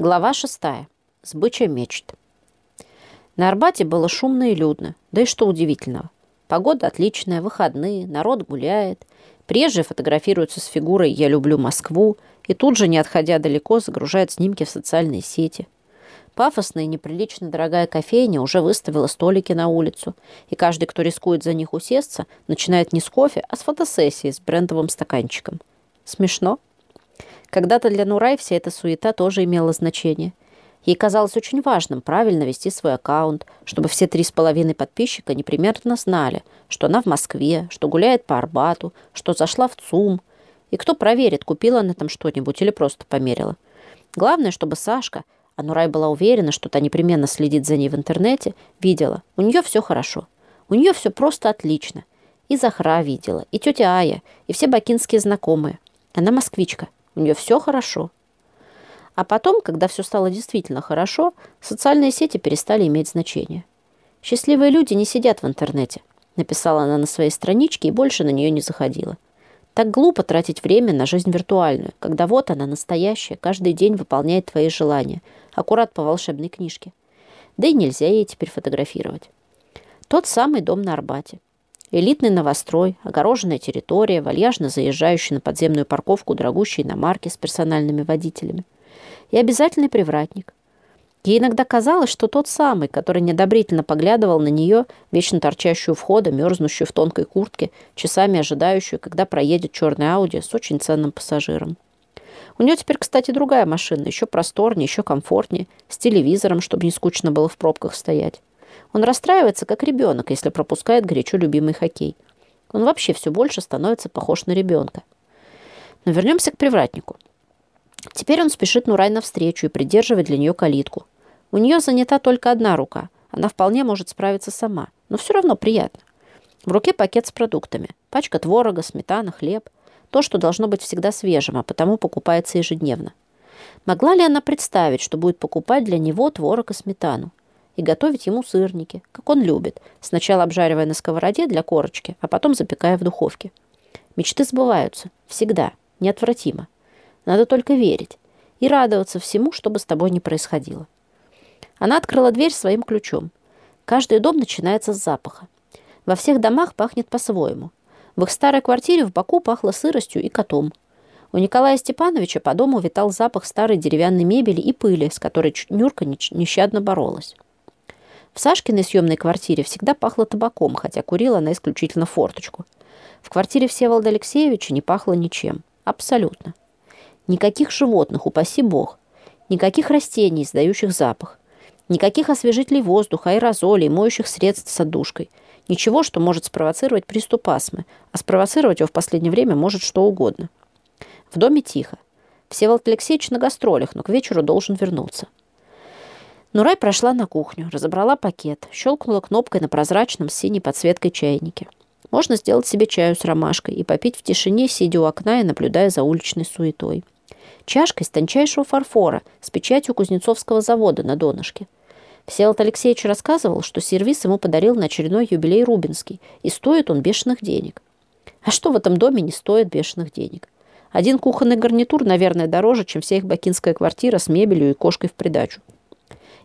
Глава шестая. Сбыча мечт. На Арбате было шумно и людно. Да и что удивительного. Погода отличная, выходные, народ гуляет. Приезжие фотографируются с фигурой «Я люблю Москву» и тут же, не отходя далеко, загружают снимки в социальные сети. Пафосная и неприлично дорогая кофейня уже выставила столики на улицу, и каждый, кто рискует за них усесться, начинает не с кофе, а с фотосессии с брендовым стаканчиком. Смешно? Когда-то для Нурай вся эта суета тоже имела значение. Ей казалось очень важным правильно вести свой аккаунт, чтобы все три с половиной подписчика непримерно знали, что она в Москве, что гуляет по Арбату, что зашла в ЦУМ. И кто проверит, купила она там что-нибудь или просто померила. Главное, чтобы Сашка, а Нурай была уверена, что та непременно следит за ней в интернете, видела, у нее все хорошо. У нее все просто отлично. И Захра видела, и тетя Ая, и все бакинские знакомые. Она москвичка. У нее все хорошо. А потом, когда все стало действительно хорошо, социальные сети перестали иметь значение. «Счастливые люди не сидят в интернете», написала она на своей страничке и больше на нее не заходила. Так глупо тратить время на жизнь виртуальную, когда вот она, настоящая, каждый день выполняет твои желания, аккурат по волшебной книжке. Да и нельзя ей теперь фотографировать. Тот самый дом на Арбате. Элитный новострой, огороженная территория, вальяжно заезжающий на подземную парковку дорогущие иномарки с персональными водителями. И обязательный привратник. Ей иногда казалось, что тот самый, который недобрительно поглядывал на нее, вечно торчащую входа, мерзнущую в тонкой куртке, часами ожидающую, когда проедет черный Ауди с очень ценным пассажиром. У нее теперь, кстати, другая машина, еще просторнее, еще комфортнее, с телевизором, чтобы не скучно было в пробках стоять. Он расстраивается, как ребенок, если пропускает горячо любимый хоккей. Он вообще все больше становится похож на ребенка. Но вернемся к привратнику. Теперь он спешит Нурай навстречу и придерживает для нее калитку. У нее занята только одна рука. Она вполне может справиться сама, но все равно приятно. В руке пакет с продуктами. Пачка творога, сметана, хлеб. То, что должно быть всегда свежим, а потому покупается ежедневно. Могла ли она представить, что будет покупать для него творог и сметану? И готовить ему сырники, как он любит, сначала обжаривая на сковороде для корочки, а потом запекая в духовке. Мечты сбываются. Всегда. Неотвратимо. Надо только верить и радоваться всему, что бы с тобой ни происходило. Она открыла дверь своим ключом. Каждый дом начинается с запаха. Во всех домах пахнет по-своему. В их старой квартире в Баку пахло сыростью и котом. У Николая Степановича по дому витал запах старой деревянной мебели и пыли, с которой Нюрка нещадно боролась. В Сашкиной съемной квартире всегда пахло табаком, хотя курила она исключительно форточку. В квартире Всеволода Алексеевича не пахло ничем. Абсолютно. Никаких животных, упаси бог. Никаких растений, издающих запах. Никаких освежителей воздуха, аэрозолей, моющих средств с отдушкой. Ничего, что может спровоцировать приступ астмы. А спровоцировать его в последнее время может что угодно. В доме тихо. Всеволод Алексеевич на гастролях, но к вечеру должен вернуться. Нурай прошла на кухню, разобрала пакет, щелкнула кнопкой на прозрачном с синей подсветкой чайнике. Можно сделать себе чаю с ромашкой и попить в тишине, сидя у окна и наблюдая за уличной суетой. Чашка из тончайшего фарфора с печатью Кузнецовского завода на донышке. Всеволод Алексеевич рассказывал, что сервис ему подарил на очередной юбилей Рубинский, и стоит он бешеных денег. А что в этом доме не стоит бешеных денег? Один кухонный гарнитур, наверное, дороже, чем вся их бакинская квартира с мебелью и кошкой в придачу.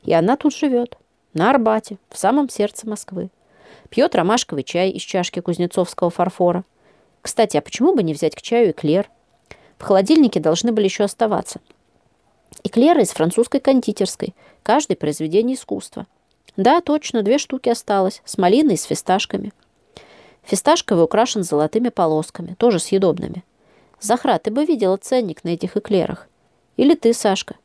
И она тут живет, на Арбате, в самом сердце Москвы. Пьет ромашковый чай из чашки кузнецовского фарфора. Кстати, а почему бы не взять к чаю эклер? В холодильнике должны были еще оставаться. Эклеры из французской кондитерской. Каждый произведение искусства. Да, точно, две штуки осталось, с малиной и с фисташками. Фисташковый украшен золотыми полосками, тоже съедобными. Захра, ты бы видела ценник на этих эклерах. Или ты, Сашка.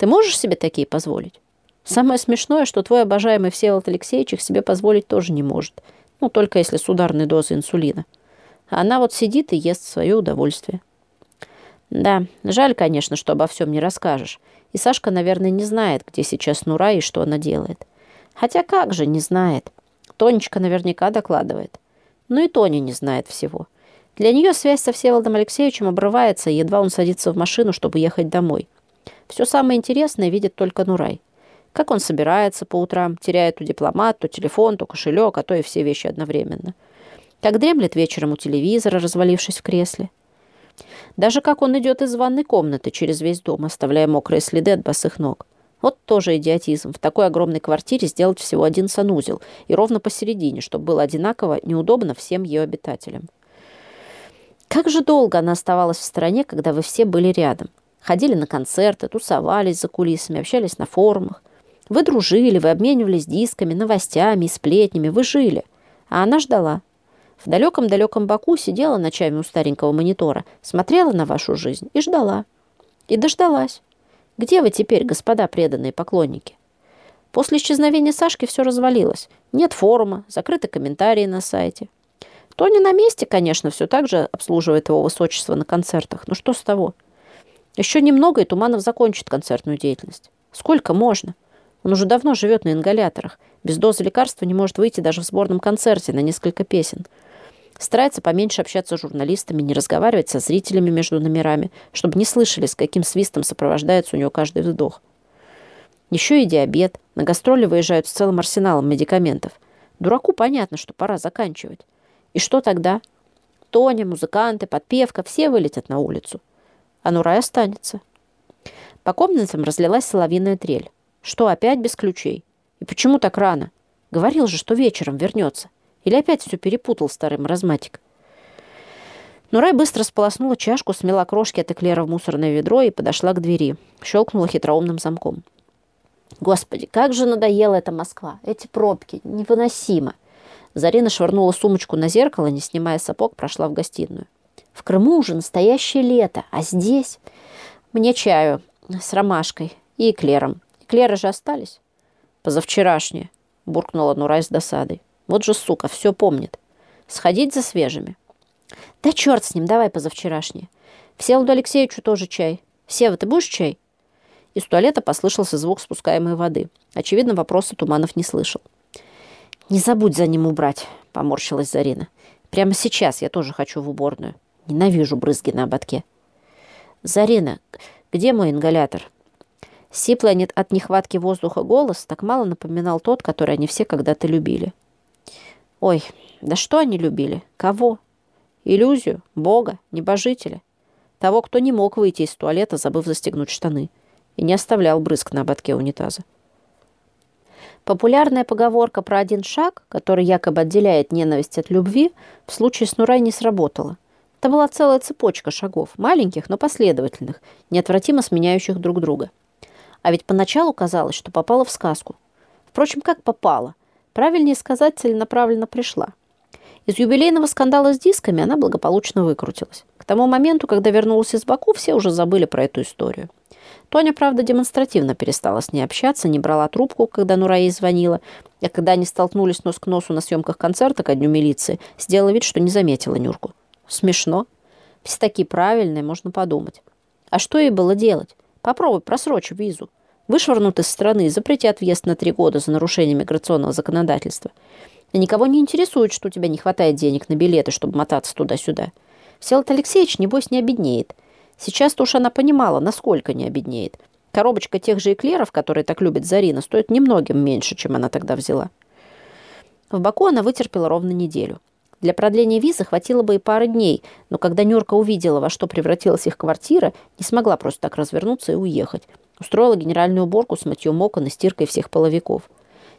Ты можешь себе такие позволить? Самое смешное, что твой обожаемый Всеволод Алексеевич их себе позволить тоже не может. Ну, только если с ударной дозой инсулина. А она вот сидит и ест свое удовольствие. Да, жаль, конечно, что обо всем не расскажешь. И Сашка, наверное, не знает, где сейчас Нура и что она делает. Хотя как же не знает? Тонечка наверняка докладывает. Но и Тоня не знает всего. Для нее связь со Всеволодом Алексеевичем обрывается, едва он садится в машину, чтобы ехать домой. Все самое интересное видит только Нурай. Как он собирается по утрам, теряет то дипломат, то телефон, то кошелек, а то и все вещи одновременно. Как дремлет вечером у телевизора, развалившись в кресле. Даже как он идет из ванной комнаты через весь дом, оставляя мокрые следы от босых ног. Вот тоже идиотизм. В такой огромной квартире сделать всего один санузел и ровно посередине, чтобы было одинаково неудобно всем ее обитателям. Как же долго она оставалась в стороне, когда вы все были рядом. Ходили на концерты, тусовались за кулисами, общались на форумах. Вы дружили, вы обменивались дисками, новостями, сплетнями, вы жили. А она ждала. В далеком-далеком Баку сидела ночами у старенького монитора, смотрела на вашу жизнь и ждала. И дождалась. Где вы теперь, господа преданные поклонники? После исчезновения Сашки все развалилось. Нет форума, закрыты комментарии на сайте. Тони на месте, конечно, все так же обслуживает его высочество на концертах. Но что с того? Еще немного, и Туманов закончит концертную деятельность. Сколько можно? Он уже давно живет на ингаляторах. Без дозы лекарства не может выйти даже в сборном концерте на несколько песен. Старается поменьше общаться с журналистами, не разговаривать со зрителями между номерами, чтобы не слышали, с каким свистом сопровождается у него каждый вздох. Еще и диабет. На гастроли выезжают с целым арсеналом медикаментов. Дураку понятно, что пора заканчивать. И что тогда? Тоня, музыканты, подпевка, все вылетят на улицу. А Нурай останется. По комнатам разлилась соловиная трель. Что, опять без ключей? И почему так рано? Говорил же, что вечером вернется. Или опять все перепутал старый маразматик? Нурай быстро сполоснула чашку, смела крошки от эклера в мусорное ведро и подошла к двери. Щелкнула хитроумным замком. Господи, как же надоела эта Москва. Эти пробки. Невыносимо. Зарина швырнула сумочку на зеркало, не снимая сапог, прошла в гостиную. В Крыму уже настоящее лето, а здесь... Мне чаю с ромашкой и эклером. Эклеры же остались. Позавчерашние, буркнула Нурай с досадой. Вот же, сука, все помнит. Сходить за свежими. Да черт с ним, давай позавчерашнее. Всеволоду Алексеевичу тоже чай. Сева, ты будешь чай? Из туалета послышался звук спускаемой воды. Очевидно, вопроса Туманов не слышал. «Не забудь за ним убрать», — поморщилась Зарина. «Прямо сейчас я тоже хочу в уборную. Ненавижу брызги на ободке». «Зарина, где мой ингалятор?» Сиплый от нехватки воздуха голос так мало напоминал тот, который они все когда-то любили. Ой, да что они любили? Кого? Иллюзию? Бога? Небожителя? Того, кто не мог выйти из туалета, забыв застегнуть штаны, и не оставлял брызг на ободке унитаза. Популярная поговорка про один шаг, который якобы отделяет ненависть от любви, в случае с Нурай не сработала. Это была целая цепочка шагов, маленьких, но последовательных, неотвратимо сменяющих друг друга. А ведь поначалу казалось, что попала в сказку. Впрочем, как попала? Правильнее сказать, целенаправленно пришла. Из юбилейного скандала с дисками она благополучно выкрутилась. К тому моменту, когда вернулась из Баку, все уже забыли про эту историю. Тоня, правда, демонстративно перестала с ней общаться, не брала трубку, когда Нура ей звонила, а когда они столкнулись нос к носу на съемках концерта ко дню милиции, сделала вид, что не заметила Нюрку. Смешно. Все такие правильные, можно подумать. А что ей было делать? Попробуй просрочь визу вышвырнут из страны, запретят въезд на три года за нарушение миграционного законодательства. И никого не интересует, что у тебя не хватает денег на билеты, чтобы мотаться туда-сюда. Всеволод Алексеевич, небось, не обеднеет. Сейчас-то уж она понимала, насколько не обеднеет. Коробочка тех же эклеров, которые так любит Зарина, стоит немногим меньше, чем она тогда взяла. В Баку она вытерпела ровно неделю. Для продления визы хватило бы и пары дней, но когда Нюрка увидела, во что превратилась их квартира, не смогла просто так развернуться и уехать. Устроила генеральную уборку с мытьем окон и стиркой всех половиков.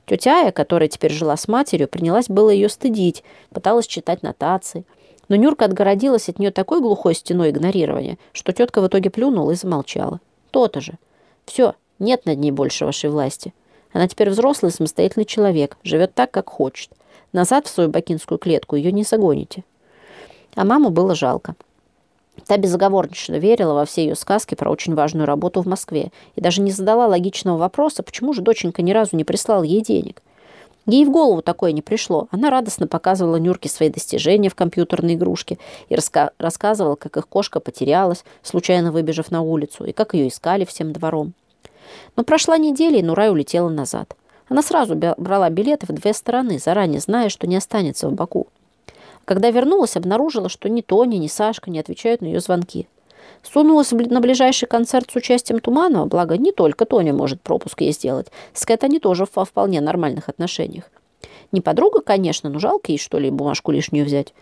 Тетя Ая, которая теперь жила с матерью, принялась было ее стыдить, пыталась читать нотации. Но Нюрка отгородилась от нее такой глухой стеной игнорирования, что тетка в итоге плюнула и замолчала. То-то же. Все, нет над ней больше вашей власти. Она теперь взрослый самостоятельный человек, живет так, как хочет. Назад в свою бакинскую клетку ее не загоните. А маму было жалко. Та безоговорочно верила во все ее сказки про очень важную работу в Москве и даже не задала логичного вопроса, почему же доченька ни разу не прислал ей денег. Ей в голову такое не пришло. Она радостно показывала Нюрке свои достижения в компьютерной игрушке и раска рассказывала, как их кошка потерялась, случайно выбежав на улицу, и как ее искали всем двором. Но прошла неделя, и Нурай улетела назад. Она сразу брала билеты в две стороны, заранее зная, что не останется в Баку. Когда вернулась, обнаружила, что ни Тоня, ни Сашка не отвечают на ее звонки. Сунулась на ближайший концерт с участием Туманова, благо не только Тоня может пропуск ей сделать. С Кэт они тоже во вполне нормальных отношениях. Не подруга, конечно, но жалко ей, что ли, бумажку лишнюю взять.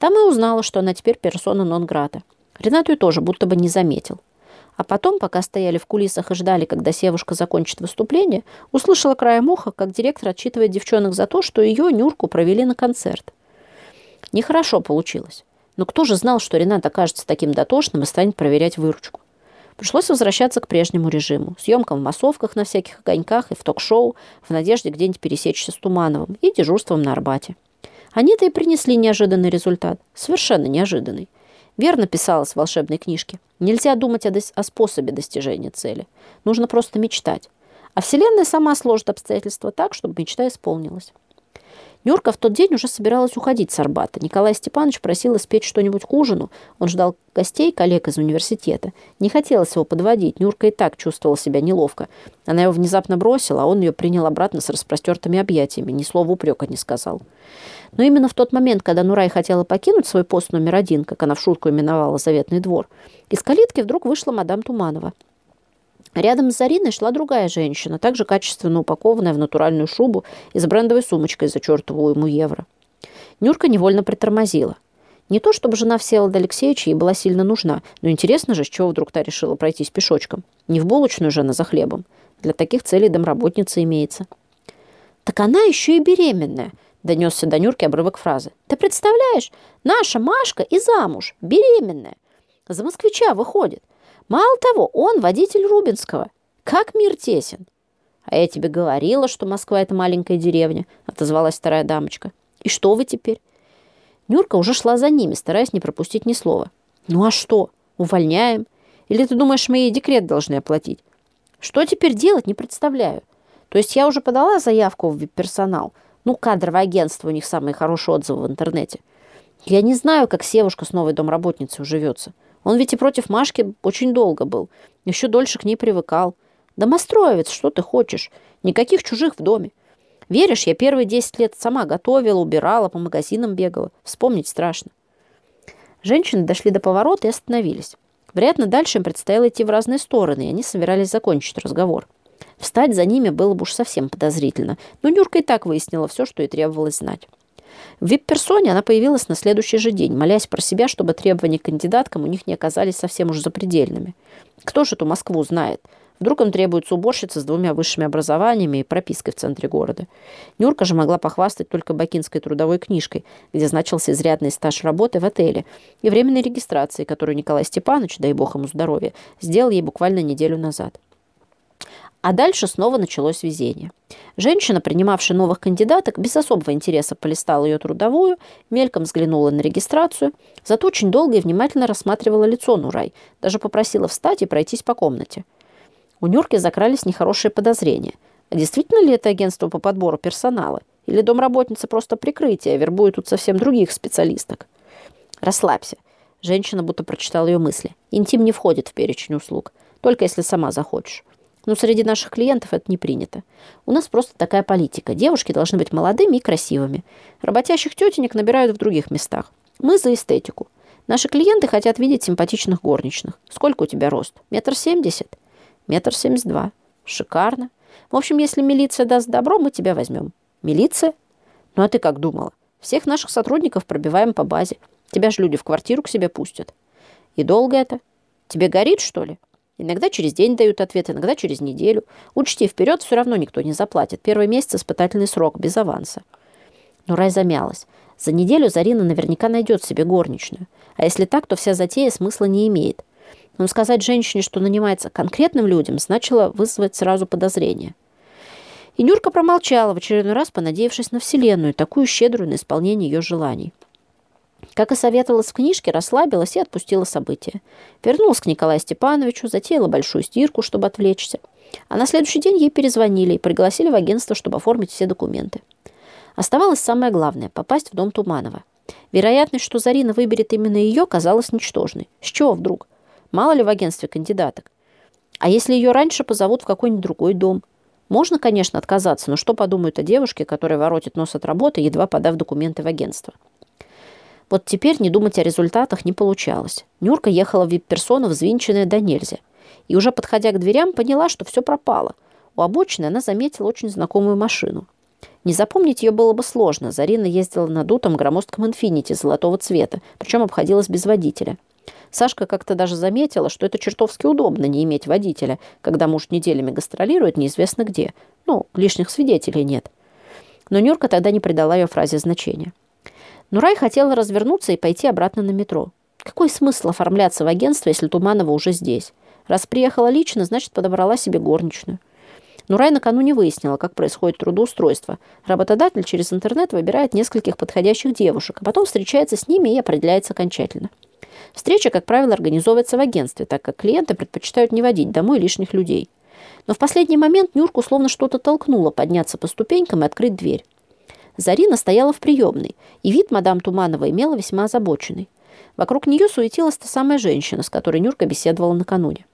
Там и узнала, что она теперь персона нон-грата. Ренат ее тоже будто бы не заметил. А потом, пока стояли в кулисах и ждали, когда Севушка закончит выступление, услышала краем уха, как директор отчитывает девчонок за то, что ее, Нюрку, провели на концерт. Нехорошо получилось. Но кто же знал, что Ренат окажется таким дотошным и станет проверять выручку? Пришлось возвращаться к прежнему режиму. Съемкам в массовках на всяких огоньках и в ток-шоу, в надежде где-нибудь пересечься с Тумановым и дежурством на Арбате. Они-то и принесли неожиданный результат. Совершенно неожиданный. Верно писалось в волшебной книжке. Нельзя думать о, дос- о способе достижения цели. Нужно просто мечтать. А Вселенная сама сложит обстоятельства так, чтобы мечта исполнилась. Нюрка в тот день уже собиралась уходить с Арбата. Николай Степанович просил испечь что-нибудь к ужину. Он ждал гостей, коллег из университета. Не хотелось его подводить. Нюрка и так чувствовала себя неловко. Она его внезапно бросила, а он ее принял обратно с распростертыми объятиями. Ни слова упрека не сказал. Но именно в тот момент, когда Нурай хотела покинуть свой пост номер один, как она в шутку именовала заветный двор, из калитки вдруг вышла мадам Туманова. Рядом с Зариной шла другая женщина, также качественно упакованная в натуральную шубу и с брендовой сумочкой за чертову ему евро. Нюрка невольно притормозила. Не то, чтобы жена Всеволода Алексеевича ей была сильно нужна, но интересно же, с чего вдруг та решила пройтись пешочком. Не в булочную же она за хлебом. Для таких целей домработница имеется. «Так она еще и беременная», — донесся до Нюрки обрывок фразы. «Ты представляешь, наша Машка и замуж, беременная. За москвича выходит. Мало того, он водитель Рубинского. Как мир тесен. А я тебе говорила, что Москва – это маленькая деревня, отозвалась вторая дамочка. И что вы теперь? Нюрка уже шла за ними, стараясь не пропустить ни слова. Ну а что? Увольняем? Или ты думаешь, мы ей декрет должны оплатить? Что теперь делать, не представляю. То есть я уже подала заявку в персонал. Ну, кадровое агентство, у них самые хорошие отзывы в интернете. Я не знаю, как Севушка с новой домработницей уживется. Он ведь и против Машки очень долго был. Еще дольше к ней привыкал. Домостроевец, что ты хочешь? Никаких чужих в доме. Веришь, я первые 10 лет сама готовила, убирала, по магазинам бегала. Вспомнить страшно. Женщины дошли до поворота и остановились. Вероятно, дальше им предстояло идти в разные стороны, и они собирались закончить разговор. Встать за ними было бы уж совсем подозрительно, но Нюрка и так выяснила все, что ей требовалось знать. В вип-персоне она появилась на следующий же день, молясь про себя, чтобы требования к кандидаткам у них не оказались совсем уж запредельными. Кто же эту Москву знает? Вдруг им требуется уборщица с двумя высшими образованиями и пропиской в центре города. Нюрка же могла похвастать только бакинской трудовой книжкой, где значился изрядный стаж работы в отеле, и временной регистрацией, которую Николай Степанович, дай бог ему здоровья, сделал ей буквально неделю назад. А дальше снова началось везение. Женщина, принимавшая новых кандидаток, без особого интереса полистала ее трудовую, мельком взглянула на регистрацию, зато очень долго и внимательно рассматривала лицо Нурай, даже попросила встать и пройтись по комнате. У Нюрки закрались нехорошие подозрения. А действительно ли это агентство по подбору персонала? Или домработница просто прикрытие, вербует тут совсем других специалисток? Расслабься. Женщина будто прочитала ее мысли. Интим не входит в перечень услуг, только если сама захочешь. Но среди наших клиентов это не принято. У нас просто такая политика. Девушки должны быть молодыми и красивыми. Работящих тетенек набирают в других местах. Мы за эстетику. Наши клиенты хотят видеть симпатичных горничных. Сколько у тебя рост? Метр семьдесят? Метр семьдесят два. Шикарно. В общем, если милиция даст добро, мы тебя возьмем. Милиция? Ну а ты как думала? Всех наших сотрудников пробиваем по базе. Тебя же люди в квартиру к себе пустят. И долго это? Тебе горит, что ли? Иногда через день дают ответ, иногда через неделю. Учти, вперед все равно никто не заплатит. Первый месяц испытательный срок, без аванса. Но Рай замялась. За неделю Зарина наверняка найдет себе горничную. А если так, то вся затея смысла не имеет. Но сказать женщине, что нанимается конкретным людям, значило вызвать сразу подозрение. И Нюрка промолчала, в очередной раз понадеявшись на Вселенную, такую щедрую на исполнение ее желаний. Как и советовалось в книжке, расслабилась и отпустила события. Вернулась к Николаю Степановичу, затеяла большую стирку, чтобы отвлечься. А на следующий день ей перезвонили и пригласили в агентство, чтобы оформить все документы. Оставалось самое главное – попасть в дом Туманова. Вероятность, что Зарина выберет именно ее, казалась ничтожной. С чего вдруг? Мало ли в агентстве кандидаток. А если ее раньше позовут в какой-нибудь другой дом? Можно, конечно, отказаться, но что подумают о девушке, которая воротит нос от работы, едва подав документы в агентство? Вот теперь не думать о результатах не получалось. Нюрка ехала в вип-персону, взвинченная до нельзя. И уже подходя к дверям, поняла, что все пропало. У обочины она заметила очень знакомую машину. Не запомнить ее было бы сложно. Зарина ездила на дутом громоздком «Инфинити» золотого цвета, причем обходилась без водителя. Сашка как-то даже заметила, что это чертовски удобно не иметь водителя, когда муж неделями гастролирует неизвестно где. Ну, лишних свидетелей нет. Но Нюрка тогда не придала ее фразе значения. Нурай хотела развернуться и пойти обратно на метро. Какой смысл оформляться в агентство, если Туманова уже здесь? Раз приехала лично, значит, подобрала себе горничную. Нурай накануне выяснила, как происходит трудоустройство. Работодатель через интернет выбирает нескольких подходящих девушек, а потом встречается с ними и определяется окончательно. Встреча, как правило, организовывается в агентстве, так как клиенты предпочитают не водить домой лишних людей. Но в последний момент Нюрку словно что-то толкнуло подняться по ступенькам и открыть дверь. Зарина стояла в приемной, и вид мадам Туманова имела весьма озабоченный. Вокруг нее суетилась та самая женщина, с которой Нюрка беседовала накануне.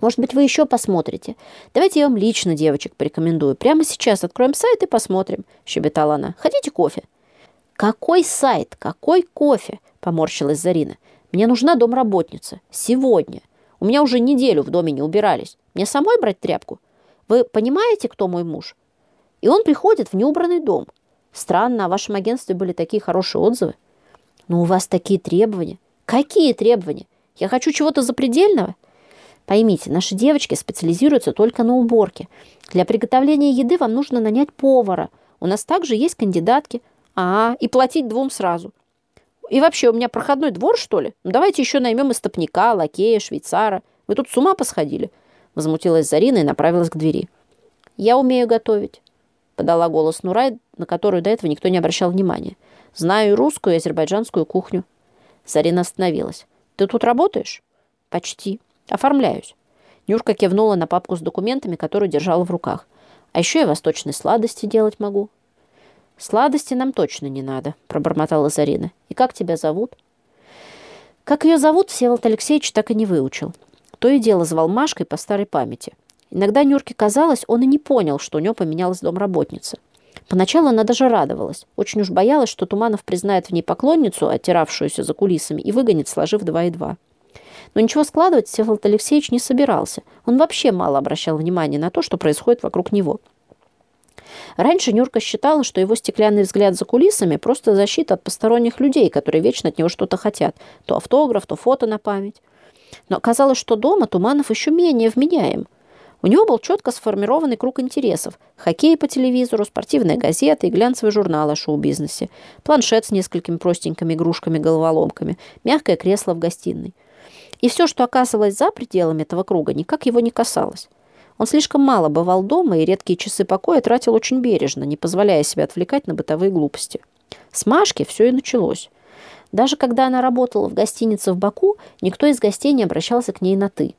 Может быть, вы еще посмотрите. Давайте я вам лично девочек порекомендую. Прямо сейчас откроем сайт и посмотрим, щебетала она. Хотите кофе? Какой сайт? Какой кофе? Поморщилась Зарина. Мне нужна домработница. Сегодня. У меня уже неделю в доме не убирались. Мне самой брать тряпку? Вы понимаете, кто мой муж? И он приходит в неубранный дом. Странно, о вашем агентстве были такие хорошие отзывы. Но у вас такие требования. Какие требования? Я хочу чего-то запредельного? Поймите, наши девочки специализируются только на уборке. Для приготовления еды вам нужно нанять повара. У нас также есть кандидатки. А, и платить двум сразу. И вообще, у меня проходной двор, что ли? Ну, давайте еще наймем истопника, лакея, швейцара. Вы тут с ума посходили?» Возмутилась Зарина и направилась к двери. «Я умею готовить», — подала голос Нурай, на которую до этого никто не обращал внимания. «Знаю и русскую, и азербайджанскую кухню». Зарина остановилась. «Ты тут работаешь?» «Почти». Оформляюсь. Нюрка кивнула на папку с документами, которую держала в руках. А еще я восточные сладости делать могу. Сладости нам точно не надо, пробормотала Зарина. И как тебя зовут? Как ее зовут, Всеволод Алексеевич так и не выучил. То и дело звал Машкой по старой памяти. Иногда Нюрке казалось, он и не понял, что у него поменялась домработница. Поначалу она даже радовалась. Очень уж боялась, что Туманов признает в ней поклонницу, оттиравшуюся за кулисами, и выгонит, сложив два и два. Но ничего складывать Всеволод Алексеевич не собирался. Он вообще мало обращал внимания на то, что происходит вокруг него. Раньше Нюрка считала, что его стеклянный взгляд за кулисами – просто защита от посторонних людей, которые вечно от него что-то хотят. То автограф, то фото на память. Но оказалось, что дома Туманов еще менее вменяем. У него был четко сформированный круг интересов. Хоккей по телевизору, спортивная газета и глянцевый журнал о шоу-бизнесе. Планшет с несколькими простенькими игрушками-головоломками. Мягкое кресло в гостиной. И все, что оказывалось за пределами этого круга, никак его не касалось. Он слишком мало бывал дома и редкие часы покоя тратил очень бережно, не позволяя себе отвлекать на бытовые глупости. С Машки все и началось. Даже когда она работала в гостинице в Баку, никто из гостей не обращался к ней на «ты».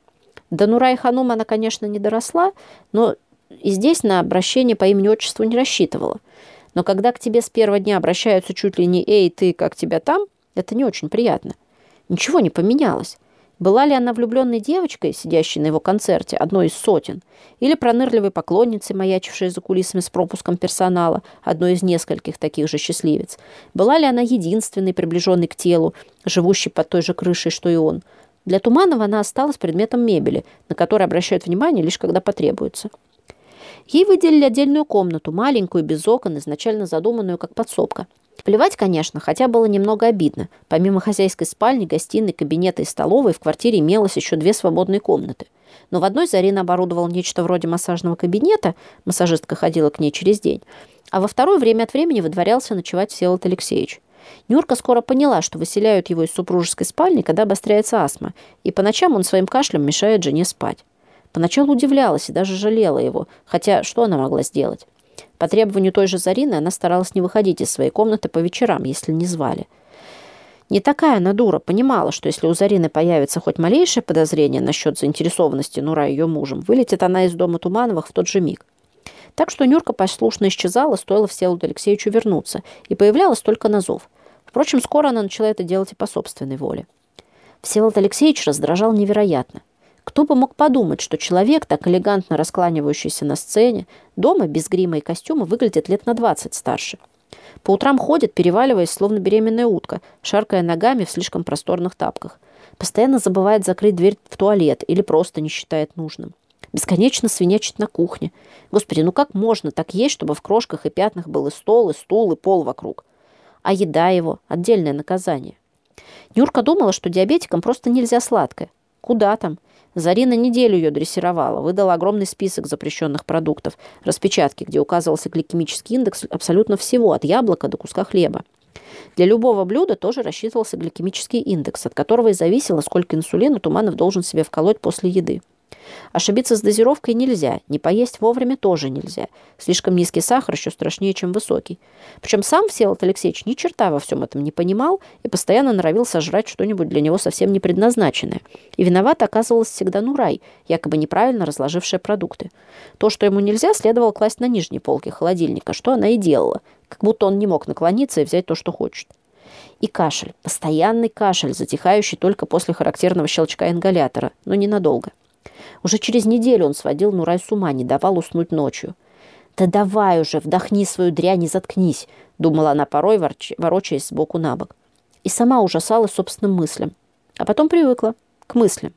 До Нурай Ханум она, конечно, не доросла, но и здесь на обращение по имени-отчеству не рассчитывала. Но когда к тебе с первого дня обращаются чуть ли не «эй, ты, как тебя там?», это не очень приятно. Ничего не поменялось. Была ли она влюбленной девочкой, сидящей на его концерте, одной из сотен, или пронырливой поклонницей, маячившей за кулисами с пропуском персонала, одной из нескольких таких же счастливец? Была ли она единственной, приближенной к телу, живущей под той же крышей, что и он? Для Туманова она осталась предметом мебели, на который обращают внимание лишь когда потребуется. Ей выделили отдельную комнату, маленькую, без окон, изначально задуманную как подсобка – Плевать, конечно, хотя было немного обидно. Помимо хозяйской спальни, гостиной, кабинета и столовой в квартире имелось еще две свободные комнаты. Но в одной Зарина оборудовала нечто вроде массажного кабинета, массажистка ходила к ней через день, а во второй время от времени выдворялся ночевать Всеволод Алексеевич. Нюрка скоро поняла, что выселяют его из супружеской спальни, когда обостряется астма, и по ночам он своим кашлем мешает жене спать. Поначалу удивлялась и даже жалела его, хотя что она могла сделать? По требованию той же Зарины она старалась не выходить из своей комнаты по вечерам, если не звали. Не такая она дура, понимала, что если у Зарины появится хоть малейшее подозрение насчет заинтересованности Нура ее мужем, вылетит она из дома Тумановых в тот же миг. Так что Нюрка послушно исчезала, стоило Всеволоду Алексеевичу вернуться, и появлялась только на зов. Впрочем, скоро она начала это делать и по собственной воле. Всеволод Алексеевич раздражал невероятно. Кто бы мог подумать, что человек, так элегантно раскланивающийся на сцене, дома без грима и костюма выглядит лет на 20 старше. По утрам ходит, переваливаясь, словно беременная утка, шаркая ногами в слишком просторных тапках. Постоянно забывает закрыть дверь в туалет или просто не считает нужным. Бесконечно свинячит на кухне. Господи, ну как можно так есть, чтобы в крошках и пятнах был и стол, и стул, и пол вокруг? А еда его – отдельное наказание. Нюрка думала, что диабетикам просто нельзя сладкое. Куда там? Зарина неделю ее дрессировала, выдала огромный список запрещенных продуктов, распечатки, где указывался гликемический индекс абсолютно всего, от яблока до куска хлеба. Для любого блюда тоже рассчитывался гликемический индекс, от которого и зависело, сколько инсулина Туманов должен себе вколоть после еды. Ошибиться с дозировкой нельзя, не поесть вовремя тоже нельзя. Слишком низкий сахар еще страшнее, чем высокий. Причем сам Всеволод Алексеевич ни черта во всем этом не понимал и постоянно норовил сожрать что-нибудь для него совсем не предназначенное. И виноват оказывалась всегда Нурай, якобы неправильно разложившая продукты. То, что ему нельзя, следовало класть на нижней полке холодильника, что она и делала, как будто он не мог наклониться и взять то, что хочет. И кашель, постоянный кашель, затихающий только после характерного щелчка ингалятора, но ненадолго. Уже через неделю он сводил Нурай с ума, не давал уснуть ночью. «Да давай уже, вдохни свою дрянь и заткнись», — думала она порой, ворочаясь сбоку на бок. И сама ужасалась собственным мыслям. А потом привыкла к мыслям.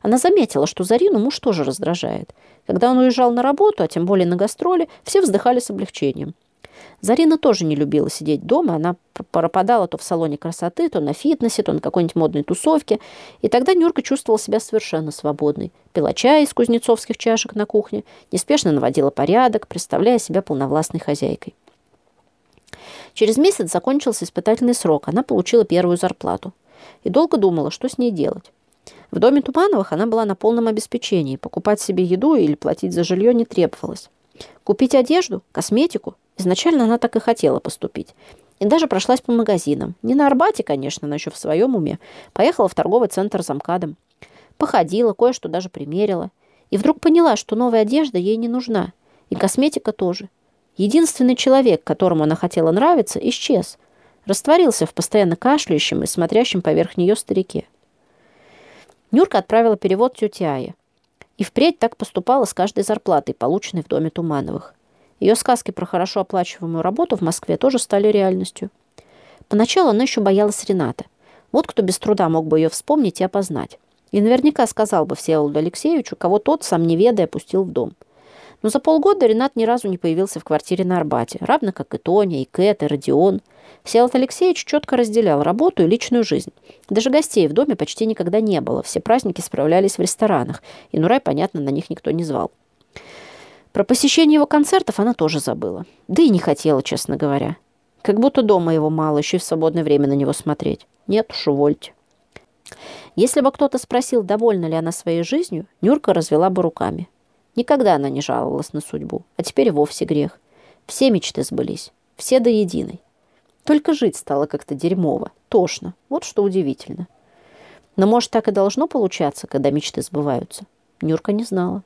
Она заметила, что Зарину муж тоже раздражает. Когда он уезжал на работу, а тем более на гастроли, все вздыхали с облегчением. Зарина тоже не любила сидеть дома. Она пропадала то в салоне красоты, то на фитнесе, то на какой-нибудь модной тусовке. И тогда Нюрка чувствовала себя совершенно свободной. Пила чай из кузнецовских чашек на кухне, неспешно наводила порядок, представляя себя полновластной хозяйкой. Через месяц закончился испытательный срок. Она получила первую зарплату. И долго думала, что с ней делать. В доме Тумановых она была на полном обеспечении. Покупать себе еду или платить за жилье не требовалось. Купить одежду, косметику Изначально она так и хотела поступить. И даже прошлась по магазинам. Не на Арбате, конечно, но еще в своем уме. Поехала в торговый центр за МКАДом. Походила, кое-что даже примерила. И вдруг поняла, что новая одежда ей не нужна. И косметика тоже. Единственный человек, которому она хотела нравиться, исчез. Растворился в постоянно кашляющем и смотрящем поверх нее старике. Нюрка отправила перевод тете Ае. И впредь так поступала с каждой зарплатой, полученной в доме Тумановых. Ее сказки про хорошо оплачиваемую работу в Москве тоже стали реальностью. Поначалу она еще боялась Рената. Вот кто без труда мог бы ее вспомнить и опознать. И наверняка сказал бы Всеволоду Алексеевичу, кого тот, сам не ведая, пустил в дом. Но за полгода Ренат ни разу не появился в квартире на Арбате, равно как и Тоня, и Кэт, и Родион. Всеволод Алексеевич четко разделял работу и личную жизнь. Даже гостей в доме почти никогда не было, все праздники справлялись в ресторанах, и Нурай, понятно, на них никто не звал. Про посещение его концертов она тоже забыла. Да и не хотела, честно говоря. Как будто дома его мало, еще и в свободное время на него смотреть. Нет уж, увольте. Если бы кто-то спросил, довольна ли она своей жизнью, Нюрка развела бы руками. Никогда она не жаловалась на судьбу, а теперь вовсе грех. Все мечты сбылись, все до единой. Только жить стало как-то дерьмово, тошно. Вот что удивительно. Но, может, так и должно получаться, когда мечты сбываются? Нюрка не знала.